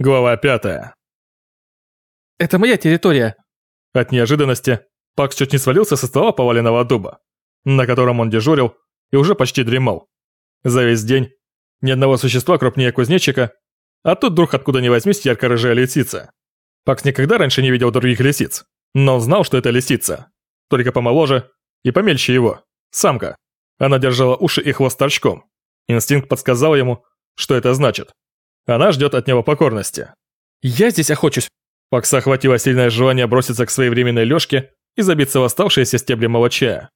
Глава пятая. Это моя территория. От неожиданности Пакс чуть не свалился со стола поваленного дуба, на котором он дежурил и уже почти дремал. За весь день ни одного существа крупнее кузнечика, а тут вдруг откуда ни возьмись ярко-рыжая лисица. Пакс никогда раньше не видел других лисиц, но он знал, что это лисица, только помоложе и помельче его, самка. Она держала уши и хвост торчком. Инстинкт подсказал ему, что это значит. Она ждет от него покорности. «Я здесь охочусь!» Пакса охватило сильное желание броситься к своей временной лёжке и забиться в оставшиеся стебли молочая.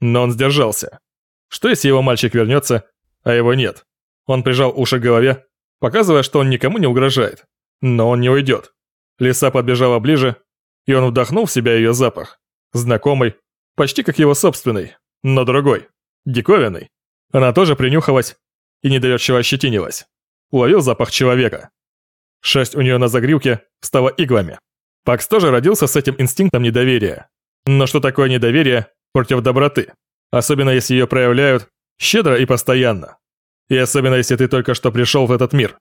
Но он сдержался. Что если его мальчик вернется, а его нет? Он прижал уши к голове, показывая, что он никому не угрожает. Но он не уйдет. Лиса подбежала ближе, и он вдохнул в себя ее запах. Знакомый, почти как его собственный, но другой, диковинный. Она тоже принюхалась и недоверчиво ощетинилась уловил запах человека. Шерсть у нее на загривке стала иглами. Пакс тоже родился с этим инстинктом недоверия. Но что такое недоверие против доброты? Особенно если ее проявляют щедро и постоянно. И особенно если ты только что пришел в этот мир.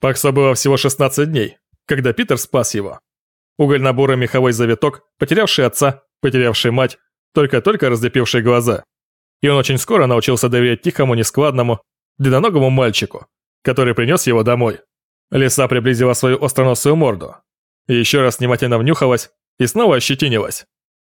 Паксу было всего 16 дней, когда Питер спас его. Угольно-бурый меховой завиток, потерявший отца, потерявший мать, только-только разлепивший глаза. И он очень скоро научился доверять тихому, нескладному, длинноногому мальчику, который принес его домой. Лиса приблизила свою остроносую морду. Еще раз внимательно внюхалась и снова ощетинилась.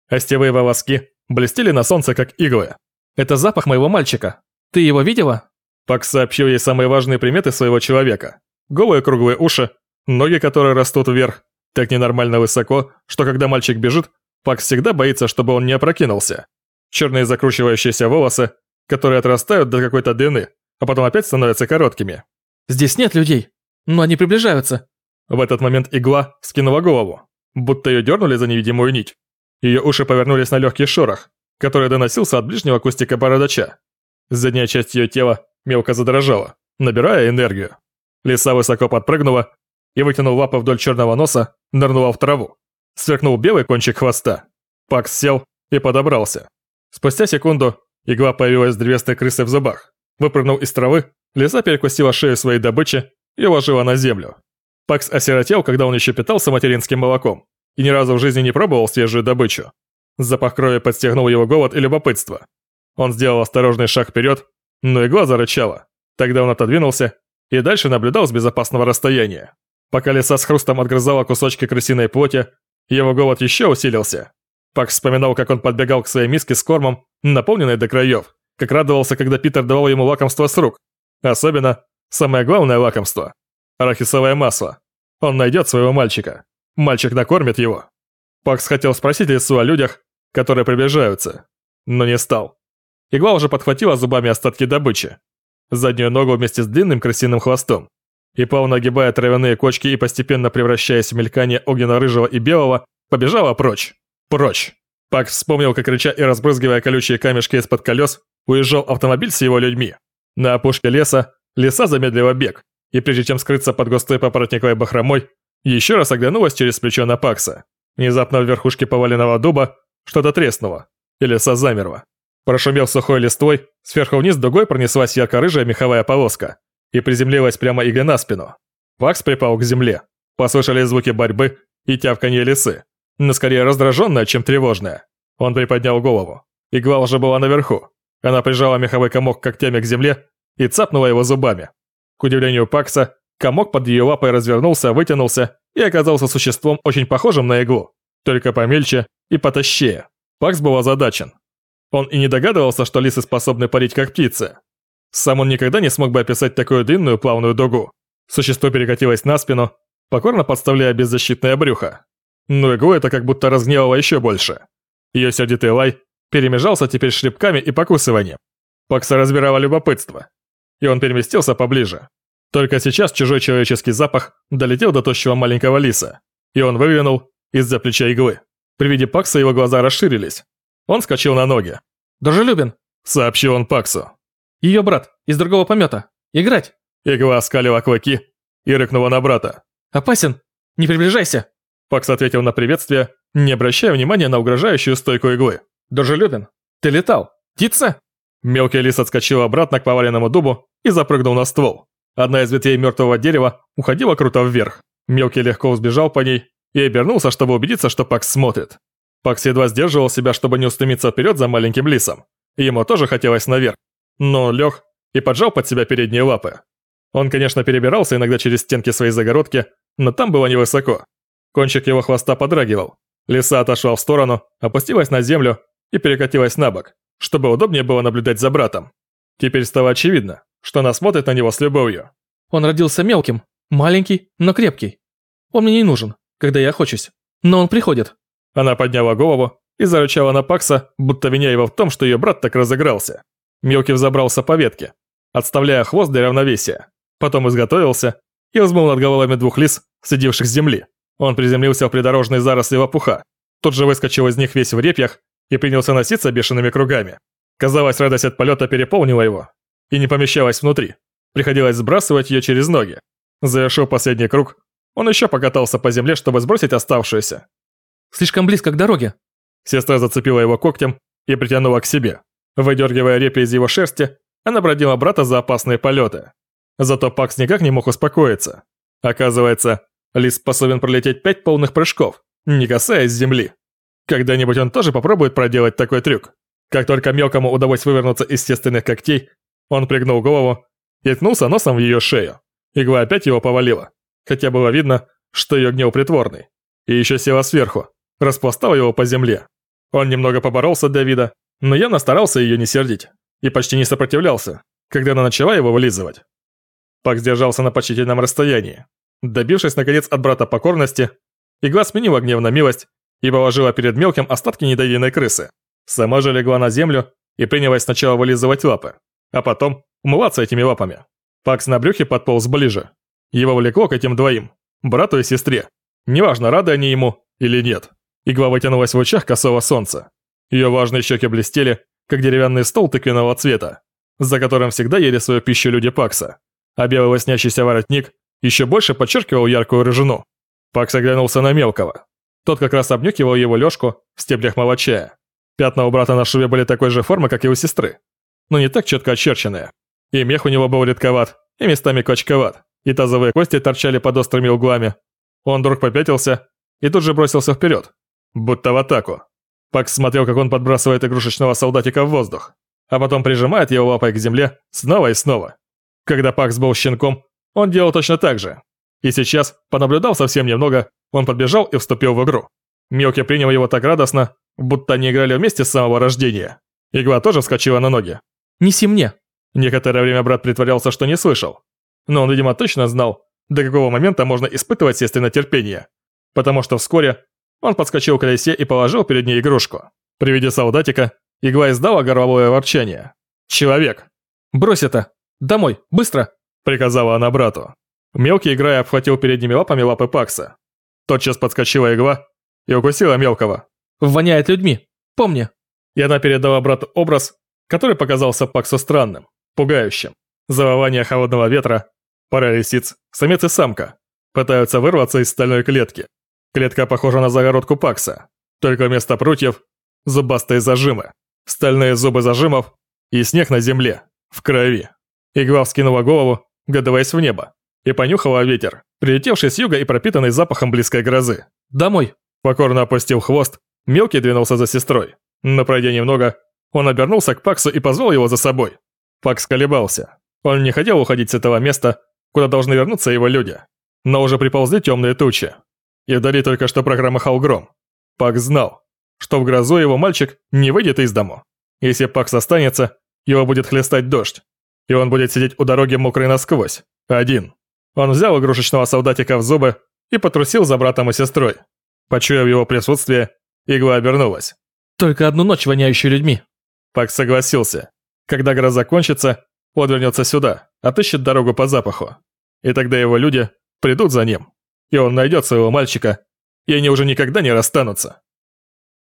Остевые волоски блестели на солнце, как иглы. «Это запах моего мальчика. Ты его видела?» Пак сообщил ей самые важные приметы своего человека. Голые круглые уши, ноги, которые растут вверх, так ненормально высоко, что когда мальчик бежит, Пак всегда боится, чтобы он не опрокинулся. Черные закручивающиеся волосы, которые отрастают до какой-то длины, а потом опять становятся короткими. Здесь нет людей, но они приближаются. В этот момент игла скинула голову, будто ее дернули за невидимую нить. Ее уши повернулись на легкий шорох, который доносился от ближнего кустика бородача. Задняя часть ее тела мелко задрожала, набирая энергию. Лиса высоко подпрыгнула и, вытянув лапы вдоль черного носа, нырнула в траву. Сверкнул белый кончик хвоста. Пакс сел и подобрался. Спустя секунду игла появилась с древесной крысой в зубах. Выпрыгнул из травы Лиса перекусила шею своей добычи и ложила на землю. Пакс осиротел, когда он еще питался материнским молоком и ни разу в жизни не пробовал свежую добычу. Запах крови подстегнул его голод и любопытство. Он сделал осторожный шаг вперед, но игла зарычала. Тогда он отодвинулся и дальше наблюдал с безопасного расстояния. Пока лиса с хрустом отгрызала кусочки крысиной плоти, его голод еще усилился. Пакс вспоминал, как он подбегал к своей миске с кормом, наполненной до краев, как радовался, когда Питер давал ему лакомство с рук, Особенно самое главное лакомство – арахисовое масло. Он найдет своего мальчика. Мальчик накормит его. Пакс хотел спросить Лису о людях, которые приближаются, но не стал. Игла уже подхватила зубами остатки добычи. Заднюю ногу вместе с длинным крысиным хвостом. И плавно огибая травяные кочки и постепенно превращаясь в мелькание огненно-рыжего и белого, побежала прочь. Прочь. Пакс вспомнил, как рыча и разбрызгивая колючие камешки из-под колес, уезжал автомобиль с его людьми. На опушке леса лиса замедлила бег, и прежде чем скрыться под густой папоротниковой бахромой, еще раз оглянулась через плечо на Пакса. Внезапно в верхушке поваленного дуба что-то треснуло, и лиса замерла. Прошумел сухой листвой, сверху вниз дугой пронеслась ярко-рыжая меховая полоска и приземлилась прямо игле на спину. Пакс припал к земле. Послышали звуки борьбы и тявканье лисы, но скорее раздраженная, чем тревожная. Он приподнял голову. Игла уже была наверху. Она прижала меховой комок когтями к земле и цапнула его зубами. К удивлению Пакса, комок под ее лапой развернулся, вытянулся и оказался существом очень похожим на иглу, только помельче и потащее. Пакс был озадачен. Он и не догадывался, что лисы способны парить как птицы. Сам он никогда не смог бы описать такую длинную плавную дугу. Существо перекатилось на спину, покорно подставляя беззащитное брюхо. Но иглу это как будто разгневало еще больше. Ее сердитый лай перемежался теперь шлепками и покусыванием. Пакса разбирало любопытство, и он переместился поближе. Только сейчас чужой человеческий запах долетел до тощего маленького лиса, и он выглянул из-за плеча иглы. При виде Пакса его глаза расширились. Он скочил на ноги. «Дружелюбен», — сообщил он Паксу. «Ее брат, из другого помета. Играть!» Игла оскалила клыки и рыкнула на брата. «Опасен! Не приближайся!» Пакс ответил на приветствие, не обращая внимания на угрожающую стойку иглы. «Дружелюбен, ты летал. Птица?» Мелкий лис отскочил обратно к поваленному дубу и запрыгнул на ствол. Одна из ветвей мертвого дерева уходила круто вверх. Мелкий легко сбежал по ней и обернулся, чтобы убедиться, что Пакс смотрит. Пакс едва сдерживал себя, чтобы не устремиться вперед за маленьким лисом. Ему тоже хотелось наверх, но лег и поджал под себя передние лапы. Он, конечно, перебирался иногда через стенки своей загородки, но там было невысоко. Кончик его хвоста подрагивал. Лиса отошла в сторону, опустилась на землю и перекатилась на бок, чтобы удобнее было наблюдать за братом. Теперь стало очевидно, что она смотрит на него с любовью. Он родился мелким, маленький, но крепкий. Он мне не нужен, когда я охочусь. Но он приходит. Она подняла голову и зарычала на Пакса, будто виня его в том, что ее брат так разыгрался. Мелкий взобрался по ветке, отставляя хвост для равновесия. Потом изготовился и взмыл над головами двух лис, сидевших с земли. Он приземлился в придорожные заросли лопуха. Тут же выскочил из них весь в репьях и принялся носиться бешеными кругами. Казалось, радость от полета переполнила его и не помещалась внутри. Приходилось сбрасывать ее через ноги. Завершил последний круг, он еще покатался по земле, чтобы сбросить оставшуюся. «Слишком близко к дороге». Сестра зацепила его когтем и притянула к себе. Выдергивая репи из его шерсти, она бродила брата за опасные полеты. Зато Пакс никак не мог успокоиться. Оказывается, лис способен пролететь пять полных прыжков, не касаясь земли. Когда-нибудь он тоже попробует проделать такой трюк. Как только мелкому удалось вывернуться из естественных когтей, он пригнул голову и ткнулся носом в ее шею. Игла опять его повалила, хотя было видно, что ее гнев притворный. И еще села сверху, распластала его по земле. Он немного поборолся до вида, но явно старался ее не сердить и почти не сопротивлялся, когда она начала его вылизывать. Пак сдержался на почтительном расстоянии. Добившись, наконец, от брата покорности, игла сменила гнев на милость и положила перед мелким остатки недоеденной крысы. Сама же легла на землю и принялась сначала вылизывать лапы, а потом умываться этими лапами. Пакс на брюхе подполз ближе. Его влекло к этим двоим, брату и сестре. Неважно, рады они ему или нет. Игла вытянулась в лучах косого солнца. Ее важные щеки блестели, как деревянный стол тыквенного цвета, за которым всегда ели свою пищу люди Пакса. А белый лоснящийся воротник еще больше подчеркивал яркую рыжину. Пакс оглянулся на мелкого. Тот как раз обнюхивал его лёжку в стеблях молочая. Пятна у брата на шубе были такой же формы, как и у сестры, но не так четко очерченные. И мех у него был редковат, и местами клочковат, и тазовые кости торчали под острыми углами. Он вдруг попятился и тут же бросился вперед, будто в атаку. Пакс смотрел, как он подбрасывает игрушечного солдатика в воздух, а потом прижимает его лапой к земле снова и снова. Когда Пакс был щенком, он делал точно так же. И сейчас, понаблюдав совсем немного, он подбежал и вступил в игру. Мелкий принял его так радостно, будто они играли вместе с самого рождения. Игла тоже вскочила на ноги. «Неси мне!» Некоторое время брат притворялся, что не слышал. Но он, видимо, точно знал, до какого момента можно испытывать сестрино терпение. Потому что вскоре он подскочил к колесе и положил перед ней игрушку. При виде солдатика игла издала горловое ворчание. «Человек!» «Брось это! Домой! Быстро!» Приказала она брату. Мелкий, играя, обхватил передними лапами лапы Пакса. Тотчас подскочила игла и укусила мелкого. «Воняет людьми! Помни!» И она передала брату образ, который показался Паксу странным, пугающим. Завывание холодного ветра, пара лисиц, самец и самка пытаются вырваться из стальной клетки. Клетка похожа на загородку Пакса, только вместо прутьев – зубастые зажимы, стальные зубы зажимов и снег на земле, в крови. Игла вскинула голову, гадываясь в небо, и понюхала ветер, прилетевший с юга и пропитанный запахом близкой грозы. «Домой!» Покорно опустил хвост, мелкий двинулся за сестрой. Но пройдя немного, он обернулся к Паксу и позвал его за собой. Пакс колебался. Он не хотел уходить с этого места, куда должны вернуться его люди. Но уже приползли темные тучи. И вдали только что прогромыхал гром. Пакс знал, что в грозу его мальчик не выйдет из дому. Если Пакс останется, его будет хлестать дождь и он будет сидеть у дороги мокрый насквозь, один. Он взял игрушечного солдатика в зубы и потрусил за братом и сестрой. Почуяв его присутствие, игла обернулась. «Только одну ночь воняющую людьми». Пак согласился. Когда гроза кончится, он вернется сюда, отыщет дорогу по запаху. И тогда его люди придут за ним. И он найдет своего мальчика, и они уже никогда не расстанутся.